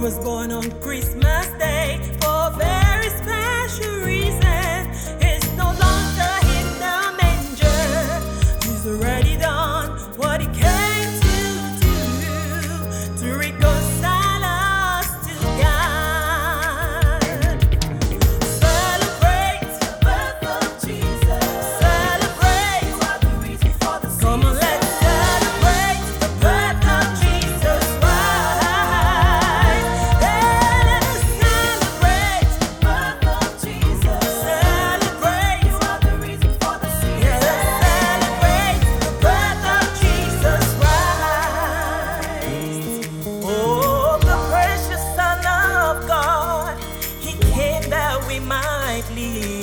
was born on Christmas. me.